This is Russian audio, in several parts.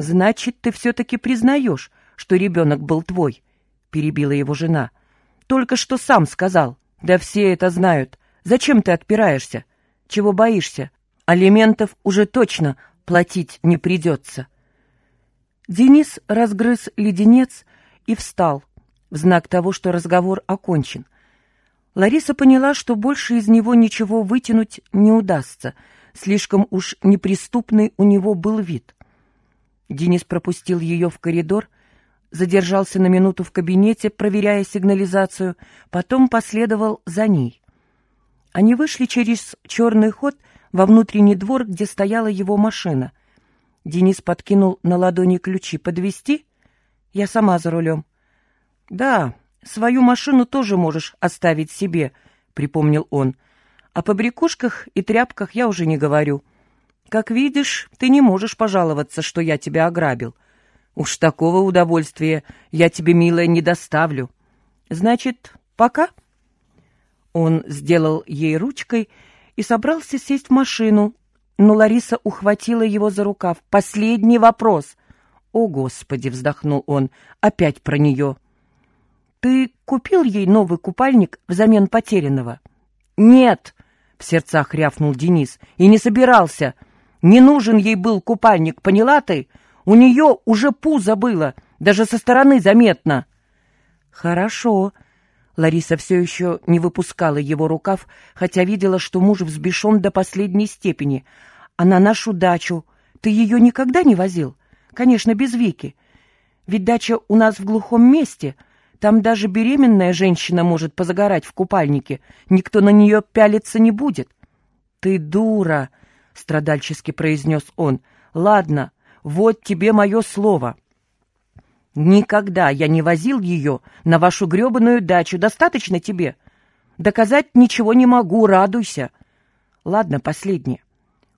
«Значит, ты все-таки признаешь, что ребенок был твой?» — перебила его жена. «Только что сам сказал. Да все это знают. Зачем ты отпираешься? Чего боишься? Алиментов уже точно платить не придется». Денис разгрыз леденец и встал, в знак того, что разговор окончен. Лариса поняла, что больше из него ничего вытянуть не удастся, слишком уж неприступный у него был вид. Денис пропустил ее в коридор, задержался на минуту в кабинете, проверяя сигнализацию, потом последовал за ней. Они вышли через черный ход во внутренний двор, где стояла его машина. Денис подкинул на ладони ключи. «Подвезти?» «Я сама за рулем». «Да, свою машину тоже можешь оставить себе», — припомнил он. «О побрякушках и тряпках я уже не говорю. Как видишь, ты не можешь пожаловаться, что я тебя ограбил. Уж такого удовольствия я тебе, милая, не доставлю. Значит, пока?» Он сделал ей ручкой и собрался сесть в машину, но Лариса ухватила его за рукав. «Последний вопрос!» «О, Господи!» — вздохнул он. «Опять про нее!» «Ты купил ей новый купальник взамен потерянного?» «Нет!» — в сердцах рявкнул Денис. «И не собирался!» Не нужен ей был купальник, поняла ты? У нее уже пузо было, даже со стороны заметно. Хорошо. Лариса все еще не выпускала его рукав, хотя видела, что муж взбешен до последней степени. А на нашу дачу ты ее никогда не возил? Конечно, без Вики. Ведь дача у нас в глухом месте. Там даже беременная женщина может позагорать в купальнике. Никто на нее пялиться не будет. Ты дура! — страдальчески произнес он. «Ладно, вот тебе мое слово. Никогда я не возил ее на вашу гребаную дачу. Достаточно тебе? Доказать ничего не могу, радуйся. Ладно, последнее.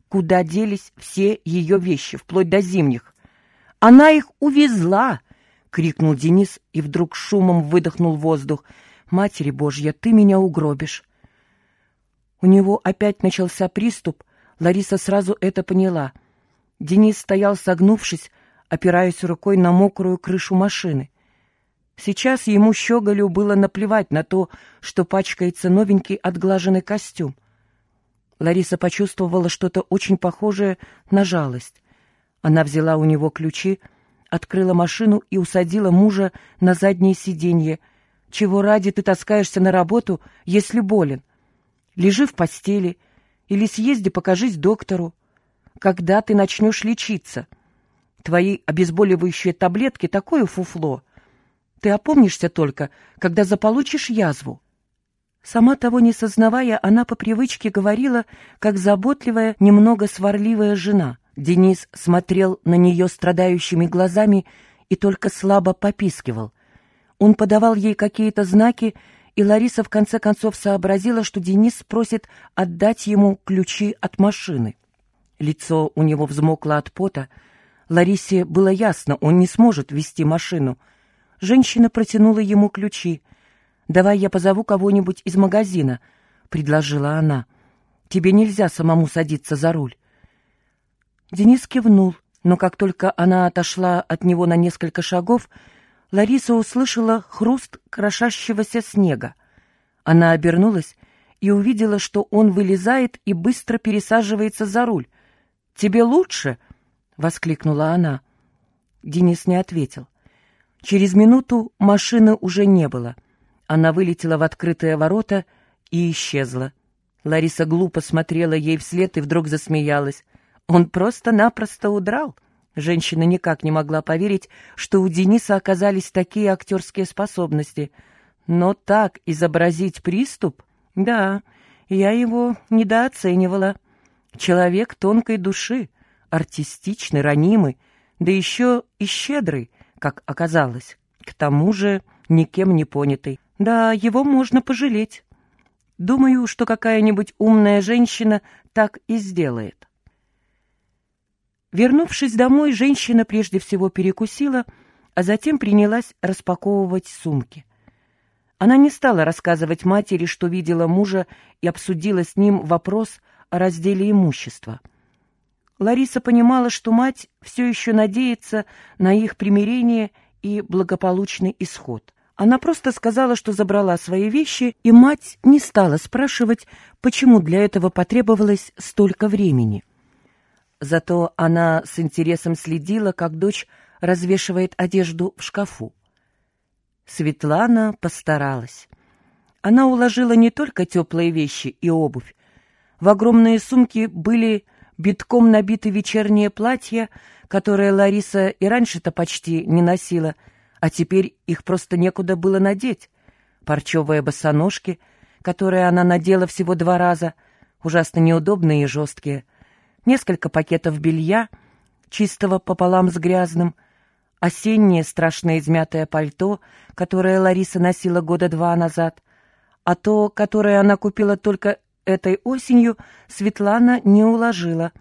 Куда делись все ее вещи, вплоть до зимних? Она их увезла!» — крикнул Денис и вдруг шумом выдохнул воздух. «Матери Божья, ты меня угробишь!» У него опять начался приступ — Лариса сразу это поняла. Денис стоял согнувшись, опираясь рукой на мокрую крышу машины. Сейчас ему, щеголю, было наплевать на то, что пачкается новенький отглаженный костюм. Лариса почувствовала что-то очень похожее на жалость. Она взяла у него ключи, открыла машину и усадила мужа на заднее сиденье. «Чего ради ты таскаешься на работу, если болен? Лежи в постели» Или съезди, покажись доктору. Когда ты начнешь лечиться? Твои обезболивающие таблетки — такое фуфло. Ты опомнишься только, когда заполучишь язву. Сама того не сознавая, она по привычке говорила, как заботливая, немного сварливая жена. Денис смотрел на нее страдающими глазами и только слабо попискивал. Он подавал ей какие-то знаки, и Лариса в конце концов сообразила, что Денис просит отдать ему ключи от машины. Лицо у него взмокло от пота. Ларисе было ясно, он не сможет вести машину. Женщина протянула ему ключи. «Давай я позову кого-нибудь из магазина», — предложила она. «Тебе нельзя самому садиться за руль». Денис кивнул, но как только она отошла от него на несколько шагов, Лариса услышала хруст крошащегося снега. Она обернулась и увидела, что он вылезает и быстро пересаживается за руль. «Тебе лучше?» — воскликнула она. Денис не ответил. Через минуту машины уже не было. Она вылетела в открытые ворота и исчезла. Лариса глупо смотрела ей вслед и вдруг засмеялась. Он просто-напросто удрал. Женщина никак не могла поверить, что у Дениса оказались такие актерские способности. Но так изобразить приступ? Да, я его недооценивала. Человек тонкой души, артистичный, ранимый, да еще и щедрый, как оказалось. К тому же никем не понятый. Да, его можно пожалеть. Думаю, что какая-нибудь умная женщина так и сделает. Вернувшись домой, женщина прежде всего перекусила, а затем принялась распаковывать сумки. Она не стала рассказывать матери, что видела мужа и обсудила с ним вопрос о разделе имущества. Лариса понимала, что мать все еще надеется на их примирение и благополучный исход. Она просто сказала, что забрала свои вещи, и мать не стала спрашивать, почему для этого потребовалось столько времени. Зато она с интересом следила, как дочь развешивает одежду в шкафу. Светлана постаралась. Она уложила не только теплые вещи и обувь. В огромные сумки были битком набиты вечерние платья, которые Лариса и раньше-то почти не носила, а теперь их просто некуда было надеть. Парчевые босоножки, которые она надела всего два раза, ужасно неудобные и жесткие, несколько пакетов белья, чистого пополам с грязным, осеннее страшное измятое пальто, которое Лариса носила года два назад, а то, которое она купила только этой осенью Светлана не уложила.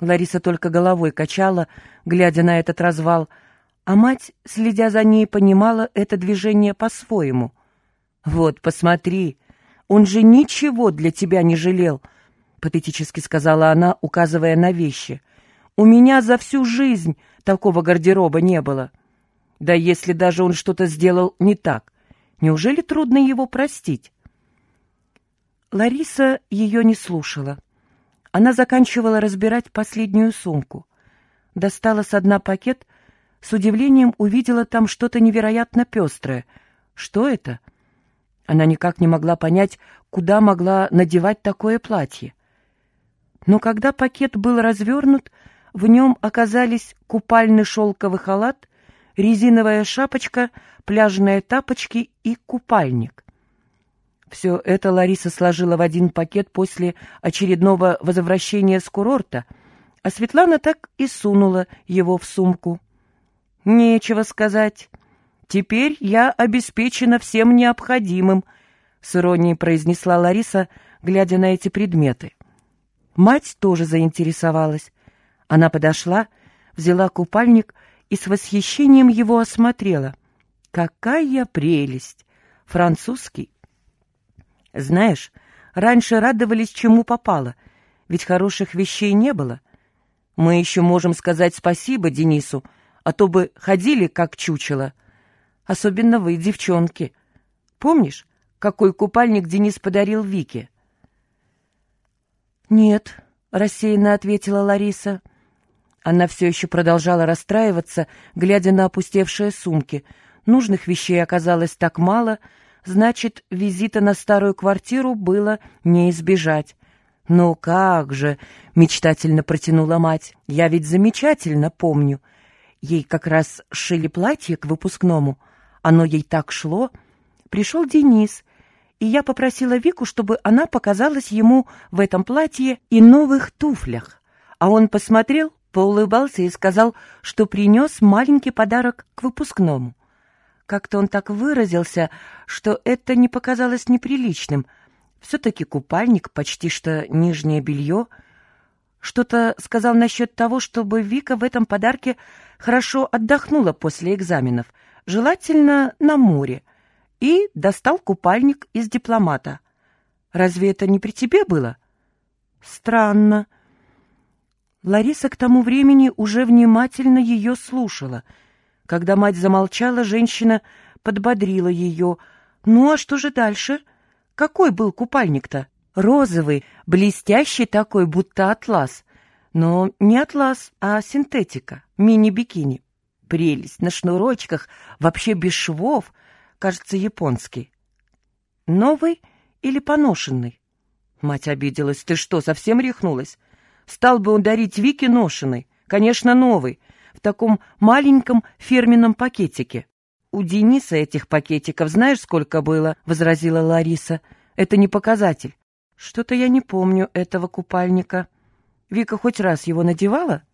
Лариса только головой качала, глядя на этот развал, а мать, следя за ней, понимала это движение по-своему. «Вот, посмотри, он же ничего для тебя не жалел», — патетически сказала она, указывая на вещи. «У меня за всю жизнь такого гардероба не было. Да если даже он что-то сделал не так, неужели трудно его простить?» Лариса ее не слушала. Она заканчивала разбирать последнюю сумку. Достала с дна пакет, с удивлением увидела там что-то невероятно пестрое. Что это? Она никак не могла понять, куда могла надевать такое платье. Но когда пакет был развернут, в нем оказались купальный шелковый халат, резиновая шапочка, пляжные тапочки и купальник. Все это Лариса сложила в один пакет после очередного возвращения с курорта, а Светлана так и сунула его в сумку. «Нечего сказать. Теперь я обеспечена всем необходимым», — с иронией произнесла Лариса, глядя на эти предметы. Мать тоже заинтересовалась. Она подошла, взяла купальник и с восхищением его осмотрела. «Какая прелесть! Французский знаешь, раньше радовались чему попало, ведь хороших вещей не было. Мы еще можем сказать спасибо Денису, а то бы ходили как чучело. Особенно вы, девчонки. Помнишь, какой купальник Денис подарил Вике? «Нет», — рассеянно ответила Лариса. Она все еще продолжала расстраиваться, глядя на опустевшие сумки. Нужных вещей оказалось так мало — значит, визита на старую квартиру было не избежать. «Ну как же!» — мечтательно протянула мать. «Я ведь замечательно помню. Ей как раз шили платье к выпускному. Оно ей так шло. Пришел Денис, и я попросила Вику, чтобы она показалась ему в этом платье и новых туфлях. А он посмотрел, поулыбался и сказал, что принес маленький подарок к выпускному. Как-то он так выразился, что это не показалось неприличным. Все-таки купальник, почти что нижнее белье. Что-то сказал насчет того, чтобы Вика в этом подарке хорошо отдохнула после экзаменов, желательно на море, и достал купальник из дипломата. Разве это не при тебе было? Странно. Лариса к тому времени уже внимательно ее слушала — когда мать замолчала, женщина подбодрила ее. «Ну а что же дальше? Какой был купальник-то? Розовый, блестящий такой, будто атлас. Но не атлас, а синтетика, мини-бикини. Прелесть, на шнурочках, вообще без швов, кажется, японский. Новый или поношенный?» Мать обиделась. «Ты что, совсем рехнулась? Стал бы он дарить Вике ношеный. Конечно, новый в таком маленьком фирменном пакетике. «У Дениса этих пакетиков знаешь, сколько было?» — возразила Лариса. «Это не показатель. Что-то я не помню этого купальника. Вика хоть раз его надевала?»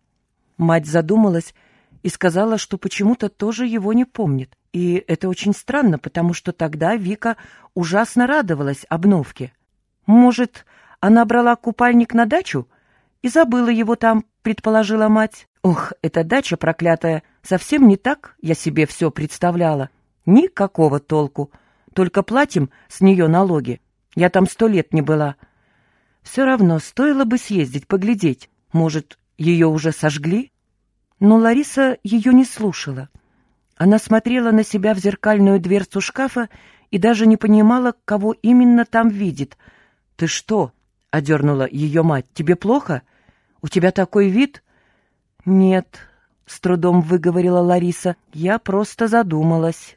Мать задумалась и сказала, что почему-то тоже его не помнит. И это очень странно, потому что тогда Вика ужасно радовалась обновке. «Может, она брала купальник на дачу и забыла его там», — предположила мать. Ох, эта дача проклятая, совсем не так я себе все представляла. Никакого толку. Только платим с нее налоги. Я там сто лет не была. Все равно стоило бы съездить, поглядеть. Может, ее уже сожгли? Но Лариса ее не слушала. Она смотрела на себя в зеркальную дверцу шкафа и даже не понимала, кого именно там видит. «Ты что?» — одернула ее мать. «Тебе плохо? У тебя такой вид?» «Нет», — с трудом выговорила Лариса. «Я просто задумалась».